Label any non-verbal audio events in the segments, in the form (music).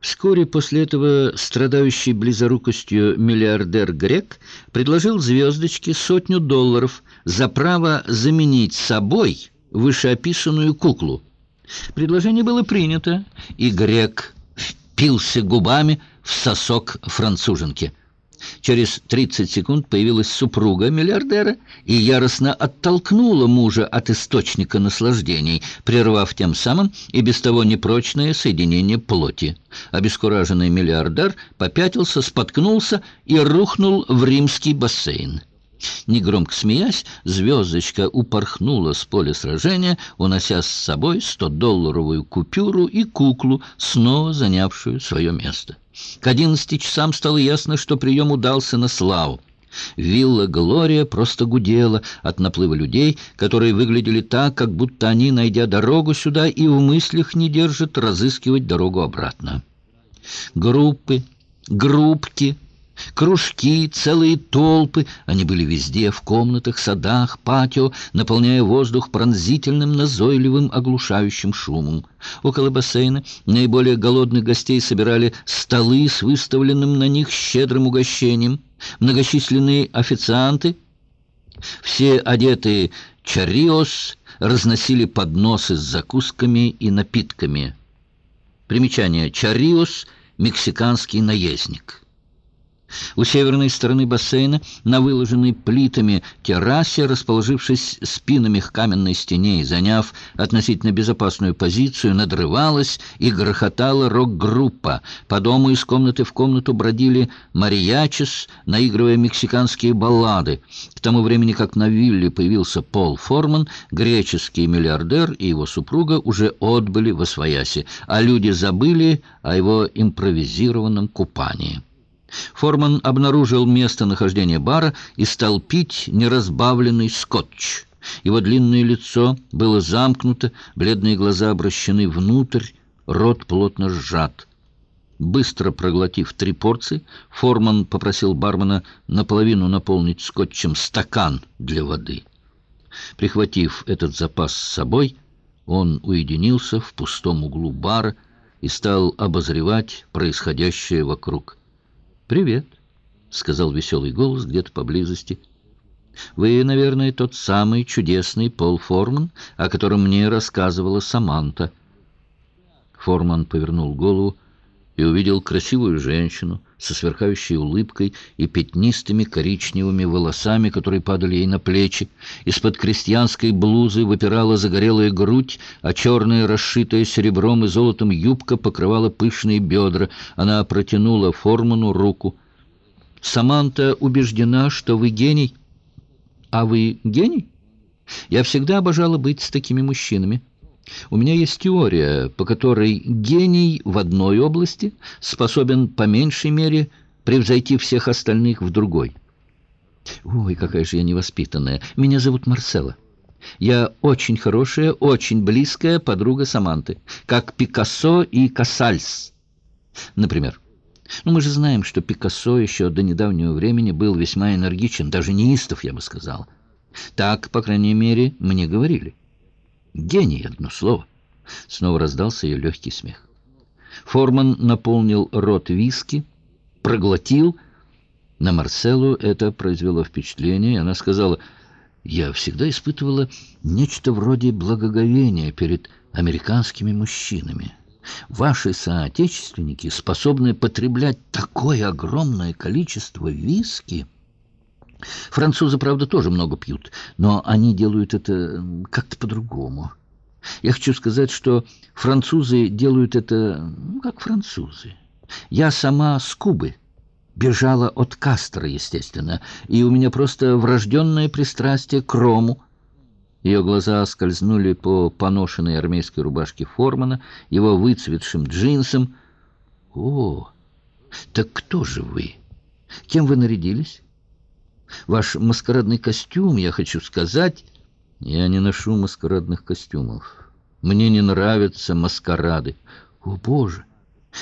Вскоре после этого страдающий близорукостью миллиардер Грек предложил звездочке сотню долларов за право заменить собой вышеописанную куклу. Предложение было принято, и Грек впился губами в сосок француженки. Через 30 секунд появилась супруга миллиардера и яростно оттолкнула мужа от источника наслаждений, прервав тем самым и без того непрочное соединение плоти. Обескураженный миллиардер попятился, споткнулся и рухнул в римский бассейн. Негромко смеясь, звездочка упорхнула с поля сражения, унося с собой 100-долларовую купюру и куклу, снова занявшую свое место. К одиннадцати часам стало ясно, что прием удался на славу. Вилла Глория просто гудела от наплыва людей, которые выглядели так, как будто они, найдя дорогу сюда, и в мыслях не держат разыскивать дорогу обратно. Группы, группки Кружки, целые толпы, они были везде, в комнатах, садах, патио, наполняя воздух пронзительным, назойливым, оглушающим шумом. Около бассейна наиболее голодных гостей собирали столы с выставленным на них щедрым угощением. Многочисленные официанты, все одетые чариос, разносили подносы с закусками и напитками. Примечание «чариос» — мексиканский наездник. У северной стороны бассейна, на выложенной плитами террасе, расположившись спинами к каменной стене и заняв относительно безопасную позицию, надрывалась и грохотала рок-группа. По дому из комнаты в комнату бродили мариячес, наигрывая мексиканские баллады. К тому времени, как на вилле появился Пол Форман, греческий миллиардер и его супруга уже отбыли во свояси, а люди забыли о его импровизированном купании. Форман обнаружил место нахождения бара и стал пить неразбавленный скотч. Его длинное лицо было замкнуто, бледные глаза обращены внутрь, рот плотно сжат. Быстро проглотив три порции, Форман попросил бармена наполовину наполнить скотчем стакан для воды. Прихватив этот запас с собой, он уединился в пустом углу бара и стал обозревать происходящее вокруг. «Привет», — сказал веселый голос где-то поблизости. «Вы, наверное, тот самый чудесный Пол Форман, о котором мне рассказывала Саманта». Форман повернул голову и увидел красивую женщину со сверкающей улыбкой и пятнистыми коричневыми волосами, которые падали ей на плечи. Из-под крестьянской блузы выпирала загорелая грудь, а черная, расшитая серебром и золотом юбка покрывала пышные бедра. Она протянула Форману руку. «Саманта убеждена, что вы гений». «А вы гений?» «Я всегда обожала быть с такими мужчинами». У меня есть теория, по которой гений в одной области способен по меньшей мере превзойти всех остальных в другой. Ой, какая же я невоспитанная. Меня зовут Марсела. Я очень хорошая, очень близкая подруга Саманты, как Пикассо и Кассальс, например. Ну, мы же знаем, что Пикассо еще до недавнего времени был весьма энергичен, даже неистов, я бы сказал. Так, по крайней мере, мне говорили. Гений, одно слово. Снова раздался ее легкий смех. Форман наполнил рот виски, проглотил. На Марселу это произвело впечатление, и она сказала, «Я всегда испытывала нечто вроде благоговения перед американскими мужчинами. Ваши соотечественники способны потреблять такое огромное количество виски». Французы, правда, тоже много пьют, но они делают это как-то по-другому. Я хочу сказать, что французы делают это ну, как французы. Я сама с Кубы. Бежала от Кастро, естественно, и у меня просто врожденное пристрастие к рому. Ее глаза скользнули по поношенной армейской рубашке Формана, его выцветшим джинсам. «О, так кто же вы? Кем вы нарядились?» Ваш маскарадный костюм, я хочу сказать... Я не ношу маскарадных костюмов. Мне не нравятся маскарады. О, Боже!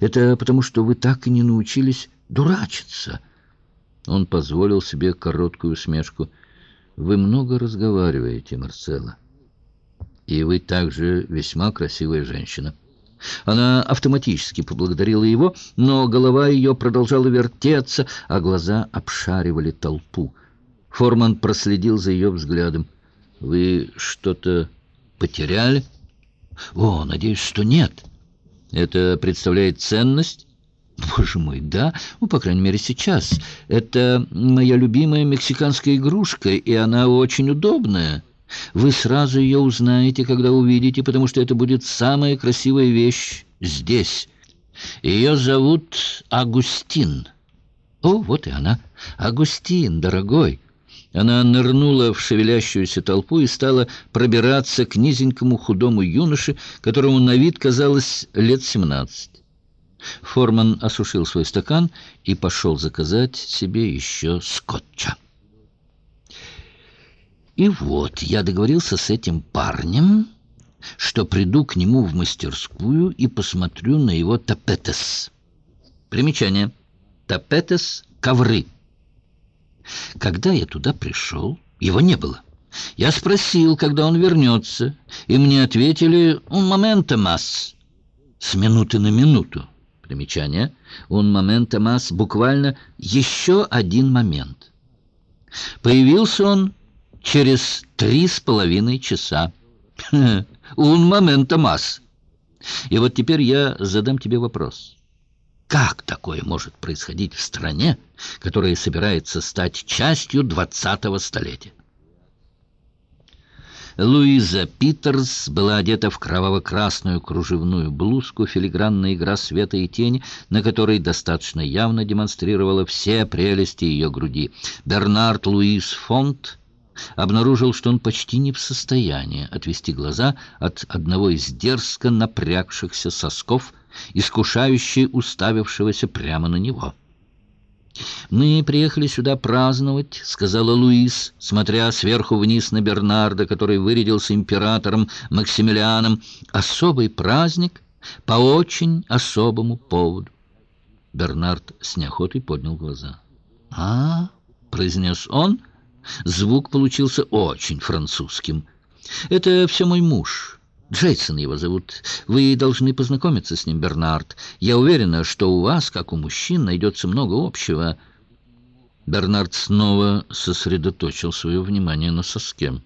Это потому, что вы так и не научились дурачиться. Он позволил себе короткую усмешку. Вы много разговариваете, Марцелла. И вы также весьма красивая женщина. Она автоматически поблагодарила его, но голова ее продолжала вертеться, а глаза обшаривали толпу. Форман проследил за ее взглядом. «Вы что-то потеряли?» «О, надеюсь, что нет. Это представляет ценность?» «Боже мой, да, ну, по крайней мере, сейчас. Это моя любимая мексиканская игрушка, и она очень удобная. Вы сразу ее узнаете, когда увидите, потому что это будет самая красивая вещь здесь. Ее зовут Агустин». «О, вот и она. Агустин, дорогой». Она нырнула в шевелящуюся толпу и стала пробираться к низенькому худому юноше, которому на вид казалось лет семнадцать. Форман осушил свой стакан и пошел заказать себе еще скотча. И вот я договорился с этим парнем, что приду к нему в мастерскую и посмотрю на его тапетес. Примечание. Тапетес — ковры. Когда я туда пришел, его не было. Я спросил, когда он вернется, и мне ответили «un momento más» — с минуты на минуту. Примечание. «Un momento más» — буквально «еще один момент». Появился он через три с половиной часа. (laughs) «Un momento más». И вот теперь я задам тебе вопрос. Как такое может происходить в стране, которая собирается стать частью двадцатого столетия? Луиза Питерс была одета в кроваво-красную кружевную блузку, филигранная игра света и тени, на которой достаточно явно демонстрировала все прелести ее груди. Бернард Луис Фонт обнаружил, что он почти не в состоянии отвести глаза от одного из дерзко напрягшихся сосков, искушающе уставившегося прямо на него. «Мы приехали сюда праздновать», — сказала Луис, смотря сверху вниз на Бернарда, который вырядился императором Максимилианом, «особый праздник по очень особому поводу». Бернард с неохотой поднял глаза. «А, — произнес он, — звук получился очень французским. «Это все мой муж». Джейсон его зовут. Вы должны познакомиться с ним, Бернард. Я уверена, что у вас, как у мужчин, найдется много общего». Бернард снова сосредоточил свое внимание на соске.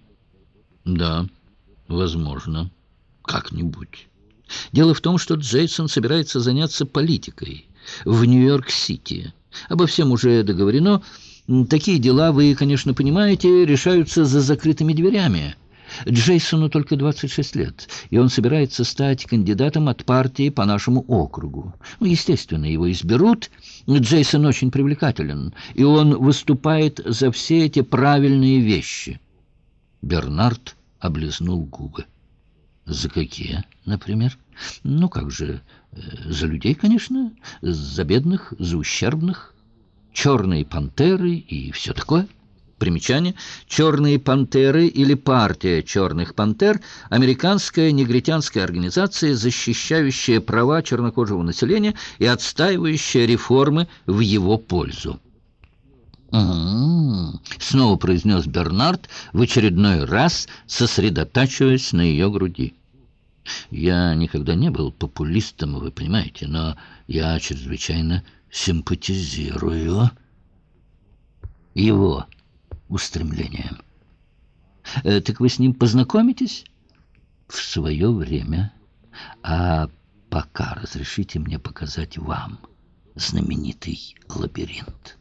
«Да, возможно. Как-нибудь. Дело в том, что Джейсон собирается заняться политикой в Нью-Йорк-Сити. Обо всем уже договорено. Такие дела, вы, конечно, понимаете, решаются за закрытыми дверями». Джейсону только 26 лет, и он собирается стать кандидатом от партии по нашему округу. Ну, естественно, его изберут. Джейсон очень привлекателен, и он выступает за все эти правильные вещи. Бернард облизнул губы. «За какие, например?» «Ну, как же, э, за людей, конечно, за бедных, за ущербных, черные пантеры и все такое». Примечание. «Черные пантеры» или «Партия черных пантер» — американская негритянская организация, защищающая права чернокожего населения и отстаивающая реформы в его пользу. «Угу», — снова произнес Бернард, в очередной раз сосредотачиваясь на ее груди. «Я никогда не был популистом, вы понимаете, но я чрезвычайно симпатизирую его» устремлениям. Э, так вы с ним познакомитесь? В свое время. А пока разрешите мне показать вам знаменитый лабиринт.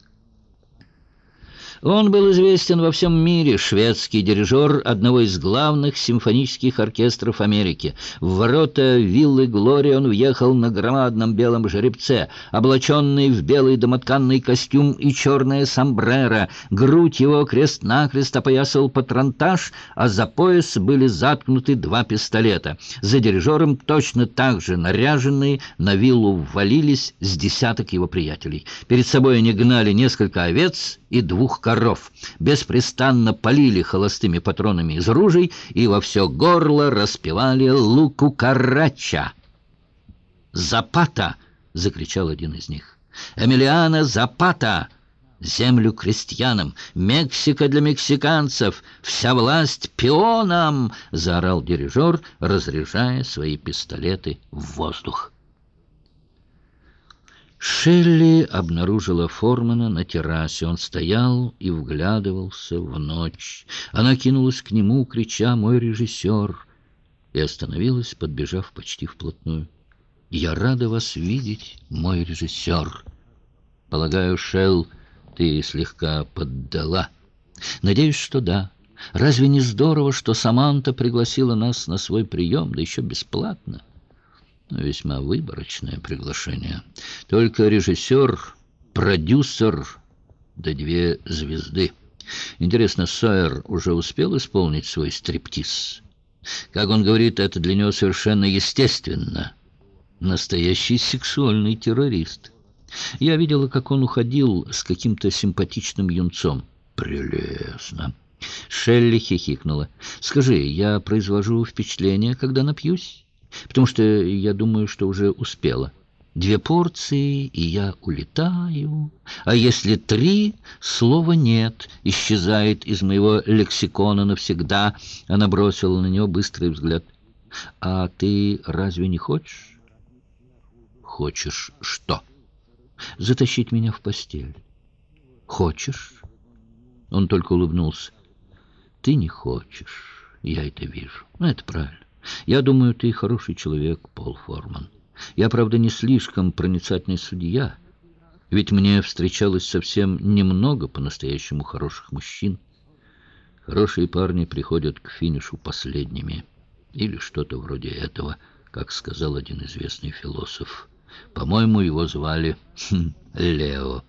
Он был известен во всем мире, шведский дирижер одного из главных симфонических оркестров Америки. В ворота виллы Глории он въехал на громадном белом жеребце, облаченный в белый домотканный костюм и черное сомбреро. Грудь его крест-накрест опоясал патронтаж, а за пояс были заткнуты два пистолета. За дирижером точно так же наряженные на виллу ввалились с десяток его приятелей. Перед собой они гнали несколько овец и двух коров, беспрестанно полили холостыми патронами из ружей и во все горло распевали луку карача. «Запата!» — закричал один из них. «Эмилиана Запата!» землю крестьянам, Мексика для мексиканцев, вся власть пионам!» — заорал дирижер, разряжая свои пистолеты в воздух. Шелли обнаружила Формана на террасе. Он стоял и вглядывался в ночь. Она кинулась к нему, крича «Мой режиссер!» и остановилась, подбежав почти вплотную. «Я рада вас видеть, мой режиссер!» «Полагаю, Шелл, ты слегка поддала?» «Надеюсь, что да. Разве не здорово, что Саманта пригласила нас на свой прием, да еще бесплатно?» Весьма выборочное приглашение. Только режиссер, продюсер, да две звезды. Интересно, Сойер уже успел исполнить свой стриптиз? Как он говорит, это для него совершенно естественно. Настоящий сексуальный террорист. Я видела, как он уходил с каким-то симпатичным юнцом. Прелестно. Шелли хихикнула. «Скажи, я произвожу впечатление, когда напьюсь?» Потому что я думаю, что уже успела. Две порции, и я улетаю. А если три, слова «нет» исчезает из моего лексикона навсегда. Она бросила на него быстрый взгляд. «А ты разве не хочешь?» «Хочешь что?» «Затащить меня в постель». «Хочешь?» Он только улыбнулся. «Ты не хочешь, я это вижу. Ну, это правильно. Я думаю, ты хороший человек, Пол Форман. Я, правда, не слишком проницательный судья, ведь мне встречалось совсем немного по-настоящему хороших мужчин. Хорошие парни приходят к финишу последними, или что-то вроде этого, как сказал один известный философ. По-моему, его звали хм, Лео.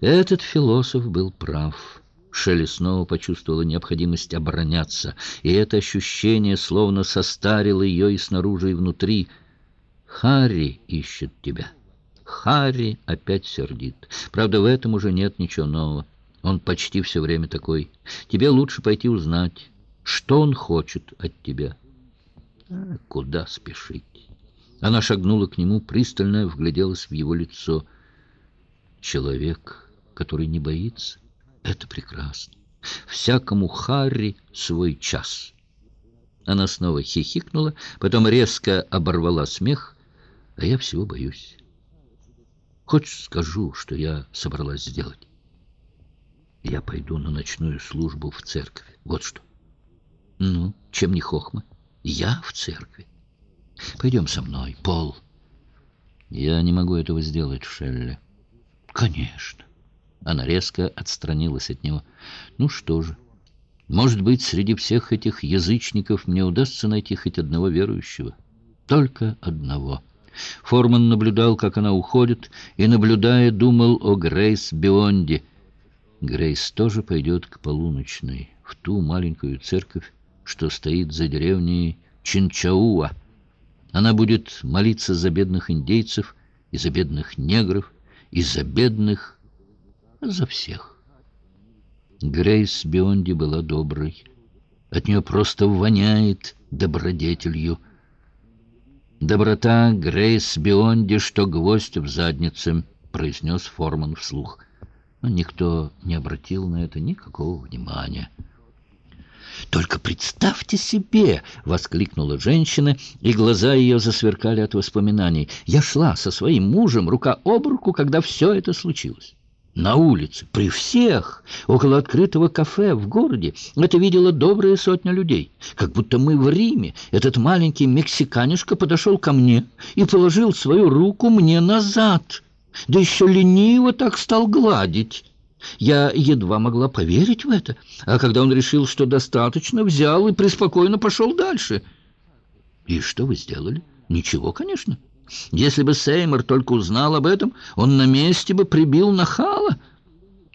Этот философ был прав. Шелли снова почувствовала необходимость обороняться, и это ощущение словно состарило ее и снаружи, и внутри. «Харри ищет тебя». Харри опять сердит. Правда, в этом уже нет ничего нового. Он почти все время такой. Тебе лучше пойти узнать, что он хочет от тебя. А куда спешить? Она шагнула к нему, пристально вгляделась в его лицо. Человек, который не боится. Это прекрасно. Всякому Харри свой час. Она снова хихикнула, потом резко оборвала смех, а я всего боюсь. Хочешь, скажу, что я собралась сделать? Я пойду на ночную службу в церковь. Вот что. Ну, чем не хохма? Я в церкви. Пойдем со мной, Пол. Я не могу этого сделать, Шелли. Конечно. Она резко отстранилась от него. «Ну что же, может быть, среди всех этих язычников мне удастся найти хоть одного верующего? Только одного». Форман наблюдал, как она уходит, и, наблюдая, думал о Грейс Бионде. Грейс тоже пойдет к полуночной, в ту маленькую церковь, что стоит за деревней Чинчауа. Она будет молиться за бедных индейцев и за бедных негров, и за бедных за всех. Грейс Бионди была доброй. От нее просто воняет добродетелью. «Доброта Грейс Бионди, что гвоздь в заднице», — произнес Форман вслух. Но никто не обратил на это никакого внимания. «Только представьте себе!» — воскликнула женщина, и глаза ее засверкали от воспоминаний. «Я шла со своим мужем рука об руку, когда все это случилось». На улице, при всех, около открытого кафе в городе, это видела добрая сотня людей. Как будто мы в Риме. Этот маленький мексиканишка подошел ко мне и положил свою руку мне назад. Да еще лениво так стал гладить. Я едва могла поверить в это. А когда он решил, что достаточно, взял и преспокойно пошел дальше. И что вы сделали? Ничего, конечно. Если бы Сеймор только узнал об этом, он на месте бы прибил нахала —